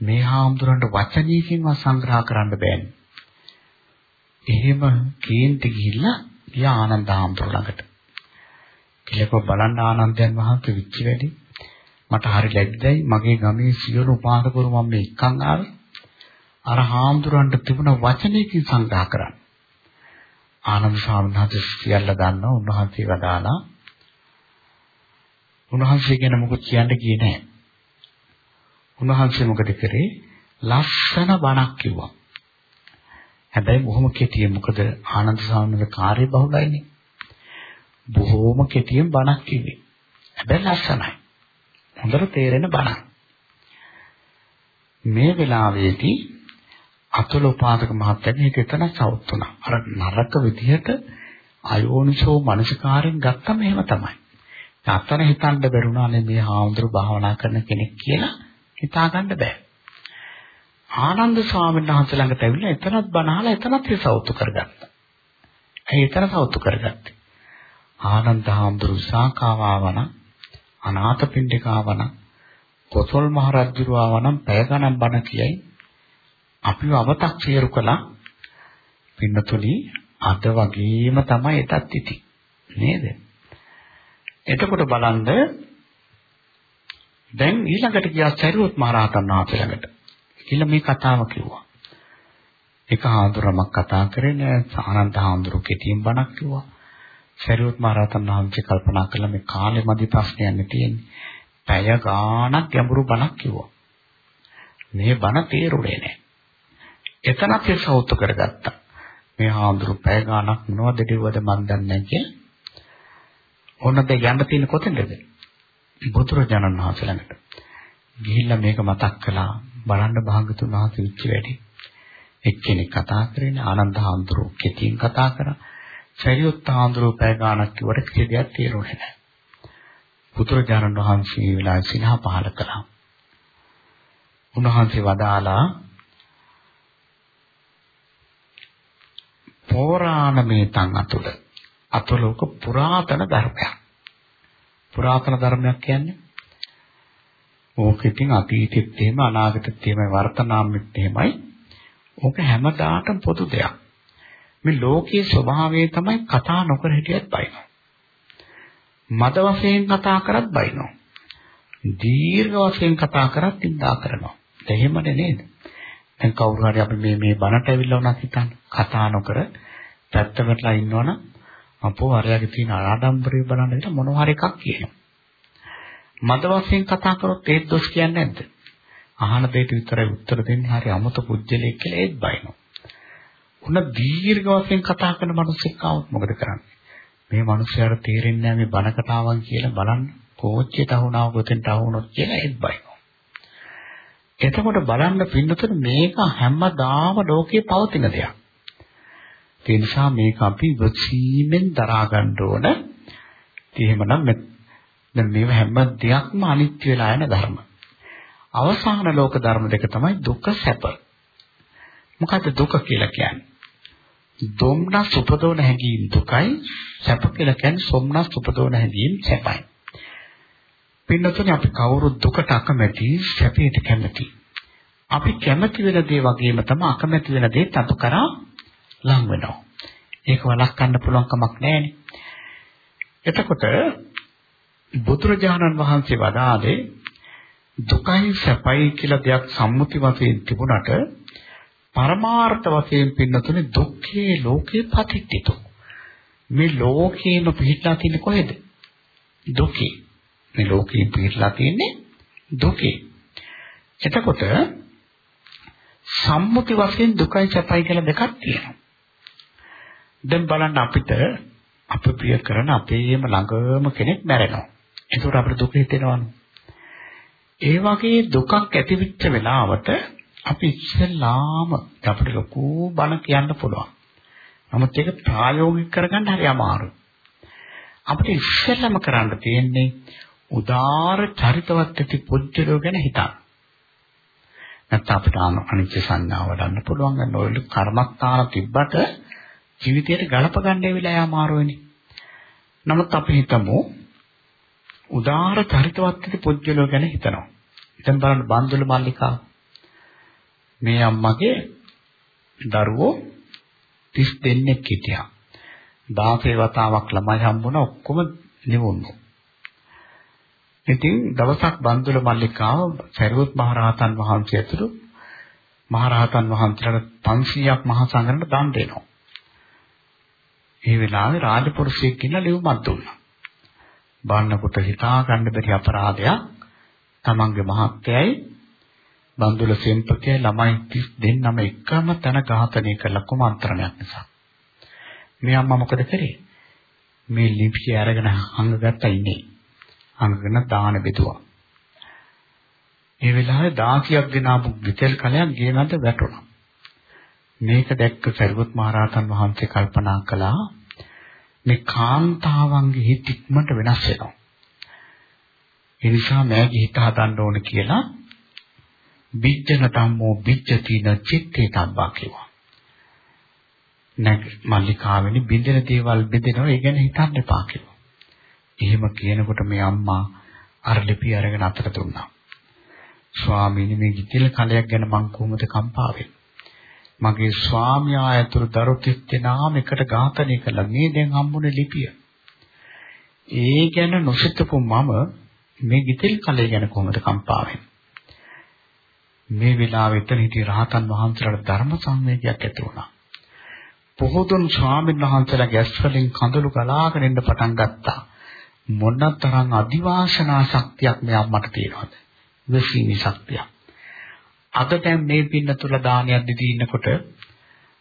S1: මේ හාමුදුරන්ට වචනයකින්වත් සංග්‍රහ කරන්න බෑනේ. එහෙම කේන්ති ගිහිල්ලා ගියා ආනන්ද හාමුදුර ළඟට. කියලකෝ බලන්න ආනන්දයන් වහන්සේ විච්ච වැඩි. මට හරි ලැජ්ජයි මගේ ගමේ සියලු උපාසකවරු මම මේ එක්කන් ආවේ. අර හාමුදුරන්ට තිබුණ වචනයකින් සංග්‍රහ කරන්න. ආනන්ද ස්වාමීන් වහන්සේ සියල්ල දන්නවා උන්වහන්සේ වදාලා උන්වහන්සේ ගැන මොකද කියන්න ගියේ නැහැ. උන්වහන්සේ මොකද කරේ? ලස්සන බණක් කිව්වා. හැබැයි බොහොම කෙටියෙන් මොකද ආනන්ද ස්වාමීන්ගේ කාර්ය බහුලයිනේ. බොහොම කෙටියෙන් බණක් කිව්වේ. හැබැයි ලස්සනයි. හොඳට තේරෙන බණක්. මේ වෙලාවේදී අතුල උපාදක මහත්තයාගේ හිත එතන සවුත් වුණා. අර නරක විදිහට අයෝනිසෝ මනසකාරයෙන් ගත්තම එහෙම තමයි. අතන හිතන්න බැරුණානේ මේ හාමුදුරු භාවනා කරන කෙනෙක් කියලා හිතාගන්න බෑ. ආනන්ද ස්වාමීන් වහන්සේ ළඟට ඇවිල්ලා එතනත් බණහලා එතනත් ඒ සවුතු කරගත්තා. ඇයි එතන සවුතු කරගත්තේ? ආනන්ද හාමුදුරු සාකාවාවන අනාථපිණ්ඩිකාවන කොසල් මහ රජුව ආවනම් පැය ගණන් බණ කියයි අපිව අව탁සියරු කළා පින්නතුනි අද වගේම තමයි එතත් ඉති නේද එතකොට බලන්න දැන් ඊළඟට ගියා සරියොත් මහ රහතන් වහන්සේ ළඟට කියලා මේ කතාව කිව්වා එක හාමුදුරමක් කතා කරගෙන ආනන්ද හාමුදුරු කෙටියෙන් බණක් කිව්වා සරියොත් මහ රහතන් වහන්සේ කල්පනා කළා මේ කාලේ මදි ප්‍රශ්නයක් තියෙන්නේ පැය ගාණක් ගැඹුරු බණක් කිව්වා මේ බණ තේරුනේ නැහැ එතනත් ඒ සෞතු කරගත්තා. මේ හාමුදුරු පැය ගාණක් මොනවද දෙවද මන් දන්නේ නැහැ කියලා. ඕනද යන්න තියෙන කොතෙන්ද? බුදුරජාණන් වහන්සේ ළඟට. ගිහිල්ලා මේක මතක් කළා. බලන්න භාගතුන් වහන්සේ ඉච්ච වැඩි. එක්කෙනෙක් කතා කරගෙන ආනන්ද හාමුදුරු කෙටියෙන් කතා කරා. සරියුත් හාමුදුරු පැය ගාණක් කිව්වට කිසි දෙයක් තේරුනේ නැහැ. බුදුරජාණන් වහන්සේ වෙලාවේ සිනහ පහල කළා. උන්වහන්සේ වදාලා පෝරාණමේ තන් අතුල අතුලෝක පුරාතන ධර්මයක්. පුරාතන ධර්මයක් කියන්නේ ඕක ඉතින් අතීතෙත් එහෙම අනාගතෙත් එහෙමයි වර්තමානෙත් එහෙමයි. ඕක හැමදාටම පොදු දෙයක්. මේ ලෝකයේ ස්වභාවය තමයි කතා නොකර හිටියත් බයිනවා. මද වශයෙන් කතා කරත් බයිනවා. දීර්ඝ වශයෙන් කතා කරත් නිඳා කරනවා. එහෙමනේ නේද? දැන් කවුරු හරි අපි මේ මේ බණට ඇවිල්ලා වුණත් හිතන්න කතා නොකර පැත්තකටලා ඉන්නවනම් අපෝ අරයාගේ තියෙන ආඩම්බරය බලන්න විතර මොනවා හරි එකක් කියනවා. මද වශයෙන් කතා කරොත් ඒත් දොස් කියන්නේ නැද්ද? අහන දෙයට විතරයි උත්තර දෙන්නේ හරි අමත පුජ්‍යලෙක් කියලා ඒත් බයිනවා. උන දීර්ඝ වශයෙන් කතා කරන මිනිස්සෙක් ආවොත් මොකද කරන්නේ? මේ මිනිස්යාට තේරෙන්නේ නැහැ මේ බණ කතාවන් කියලා බලන්න කෝච්චියට අහුණාව ගොතෙන්ට අහුණොත් කියලා ඒත් බයිනවා. එතකොට බලන්න පින්නතර මේක හැමදාම ලෝකේ පවතින දෙයක්. ඒ නිසා මේක අපි ඉවසීමෙන් දරා ගන්න ඕන. එහෙමනම් දැන් මේව හැම දෙයක්ම අනිත්‍ය වෙලා යන ධර්ම. අවසාන ලෝක ධර්ම දෙක තමයි දුක සැප. මොකද්ද දුක කියලා කියන්නේ? දුම්නස් උපදවන හැඟීම් දුකයි සැප කියලා කියන්නේ සොම්නස් උපදවන හැඟීම් සැපයි. පින්නතුනේ අපි කවුරුත් දුකට අකමැති සැපයට කැමති. අපි කැමති වෙන දේ වගේම තමයි අකමැති වෙන දේත් අප කරා ලං වෙනවා. ඒක වළක්වන්න පුළුවන් කමක් නැහැනේ. එතකොට බුදුරජාණන් වහන්සේ වදාළේ දුකයි සැපයි කියලා දෙයක් සම්මුති වශයෙන් තිබුණට පරමාර්ථ වශයෙන් පින්නතුනේ දුක්ඛේ ලෝකේ පතිට්ඨිතෝ මේ ලෝකේම පිහිටලා තියෙන්නේ කොහෙද? දුකේ. මේ ලෝකේ පිහිටලා තියෙන්නේ දුකේ. එතකොට සම්මුති වශයෙන් දුකයි සැපයි කියලා දෙකක් තියෙනවා. දැන් බලන්න අපිට අප ප්‍රිය කරන අපේම ළඟම කෙනෙක් මැරෙනවා. ඒකට අපිට දුක හිතෙනවනේ. ඒ වගේ දුකක් ඇතිවෙච්ච වෙලාවට අපි ඉස්සෙල්ලාම අපිට ලොකු බණ කියන්න පුළුවන්. නමුත් ඒක ප්‍රායෝගික කරගන්න හරි අමාරුයි. අපිට ඉස්සෙල්ලාම කරන්න තියෙන්නේ උදාර චරිතවත් ඇති පුජ්‍යලෝ ගැන හිතන්න. නැත්නම් අපිට අනිත්‍ය සංඥාව වඩන්න පුළුවන් ගන්න ඔය කර්මස්ථාන තිබ්බට ජීවිතයට ගලප ගන්න වෙලාව අමාරු වෙන්නේ. නමුත් අපි හිතමු උදාර චරිතවත් ඇති පුජ්‍යලෝ ගැන හිතනවා. දැන් බලන්න බන්දුල මල්ලිකා මේ අම්මගේ දරුවෝ 30 දෙනෙක් හිටියා. 16 වතාවක් ළමයි හම්බුණා ඔක්කොම නිවුණා. ඉතින් දවසක් බන්දුල මල්ලිකාව සරියුත් මහරහතන් වහන්සේ ඇතුළු මහරහතන් වහන්සේලාට 500ක් මහා සංඝරත්නට දන් දෙනවා. ඒ වෙලාවේ රාජපුරුෂයෙක් ඉන්න ලියුමක් දුන්නා. බාන්නකොට හිතා ගන්න බැරි අපරාධයක් තමන්ගේ මහත්යයි බන්දුල සෙන්පතේ ළමයි 30 දෙන්නම එකම තැන ඝාතනය කළ කුමන්ත්‍රණයක් නිසා. මේ අම්මා මොකද කරේ? මේ ලිපිය අරගෙන හංගගත්තා ඉන්නේ. හංගගෙන දාන බෙදුවා. ඒ වෙලාවේ 16ක් ගෙනාවු විතල් කලයක් ගේ මැද වැටුණා. මේක දැක්ක සරියුත් මහරහතන් වහන්සේ කල්පනා කළා මේ කාන්තාවන්ගේ හිත ඉක්මනට වෙනස් වෙනවා. ඒ නිසා මෑගේ හිත හදන්න ඕන කියලා බිජ්ජන ධම්මෝ බිජ්ජතින චිත්තේ තබ්බා කිව්වා. නැග මල්ලිකාවෙනි බින්දෙන දේවල් බෙදෙනවා ඒ ගැන හිතන්න එපා කිව්වා. එහෙම කියනකොට මේ අම්මා අර ලිපි අරගෙන අතට දුන්නා. ස්වාමීනි මේ ගිතෙල් කලයක් ගැන මං කොහොමද කම්පා වෙන්නේ? මගේ ස්වාමියා ඇතුළු දරු දෙනාම එකට ඝාතනය කළා. මේ දැන් හම්බුනේ ලිපිය. ඒ ගැන නොසිතපු මම මේ ගිතෙල් කලේ ගැන කොහොමද කම්පා මේ වෙලාවෙ එතන හිටිය රහතන් වහන්සේලාට ධර්ම සංවේගයක් ඇති වුණා. පොහොදුන් ස්වාමීන් වහන්සේලාගේ ඇස් වලින් කඳුළු ගලාගෙන එන්න පටන් ගත්තා. මොනතරම් අදිවාසනා ශක්තියක් මේ අම්මට තියෙනවද? විශ්ීනි ශක්තියක්. අද දැන් මේ පින්න තුල දානයක් දීදී ඉන්නකොට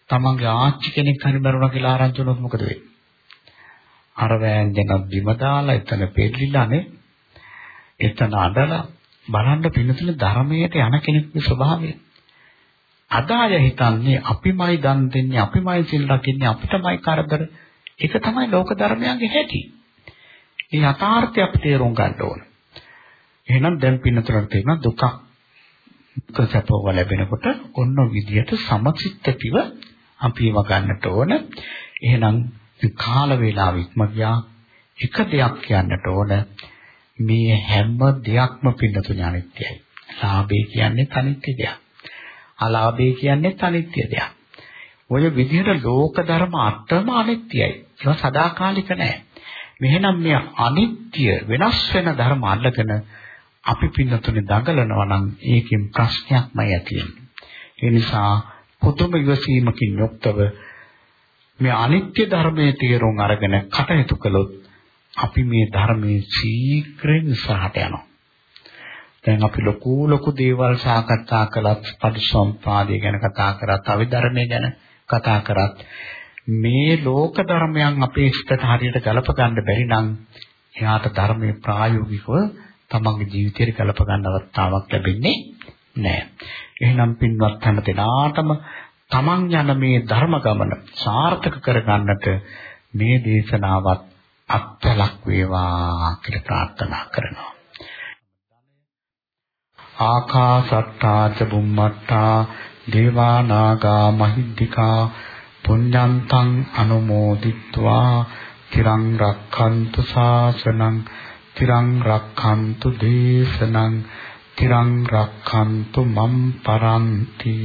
S1: තමන්ගේ ආච්චි කෙනෙක් හරි මරුණා කියලා ආරංචි වුණොත් මොකද වෙන්නේ? අර වෑංජන බිම දාලා එතන පෙරලිලානේ. එතන අඬලා බලන්න පින්නතුල ධර්මයට යන කෙනෙකුගේ ස්වභාවය. අද අය හිතන්නේ අපිමයි දන් දෙන්නේ අපිමයි සිල් රකින්නේ අපිටමයි කරදර. ඒක තමයි ලෝක ධර්මයන්ගේ හැටි. මේ යථාර්ථය අපි තේරුම් ගන්න ඕන. එහෙනම් දැන් පින්නතුලට තේරෙන දුක දුක සැපව ලැබෙනකොට ඔන්න විදියට සමචිත්තතිව අපි ඒව ගන්නට ඕන. එහෙනම් කාල වේලාව ඉක්ම ගියා. එක දෙයක් කියන්නට ඕන. මේ හැම දෙයක්ම පින්නතුනේ අනිත්‍යයි. ලාභය කියන්නේ අනිත්‍ය දෙයක්. අලාභය කියන්නේ අනිත්‍ය දෙයක්. ඔය විදිහට ලෝක ධර්ම අටම අනිත්‍යයි. ඒවා සදාකාලික නෑ. මෙහෙනම් මේ අනිත්‍ය වෙනස් වෙන ධර්ම අල්ලගෙන අපි පින්නතුනේ දඟලනවා නම් ඒකෙන් ප්‍රශ්නයක්මයි ඇති වෙන්නේ. ඒ නිසා පුදුම ඉවසීමකින් යුක්තව මේ අනිත්‍ය ධර්මයේ තේරුම් අරගෙන කටයුතු කළොත් අපි මේ ධර්මයේ ශීඝ්‍රයෙන් ඉස්සරහට යනවා. දැන් අපි ලොකු ලොකු දේවල් සාකච්ඡා කළත් පරිසම්පාදය ගැන කතා කරත් අවිධර්මයේ ගැන කතා කරත් මේ ලෝක ධර්මයන් අපේ ඉෂ්ටට හරියට ගලප ගන්න බැරි නම් එයාට ධර්මයේ ප්‍රායෝගිකව තමන්ගේ ජීවිතයට ගලප ගන්න අවස්ථාවක් ලැබෙන්නේ නැහැ. එහෙනම් පින්වත් හැම දෙනාටම තමන් යන මේ ධර්ම ගමන සාර්ථක කරගන්නට මේ දේශනාවත් අත්ලක් වේවා කියලා ප්‍රාර්ථනා කරනවා. ආකාසට්ටා ච බුම්මට්ටා දේවා නාග මහිද්దికා පුඤ්ඤන්තං අනුමෝදිත්වා තිරං රක්ඛන්තු ශාසනං තිරං රක්ඛන්තු දේශනං තිරං රක්ඛන්තු මම් පරන්ති।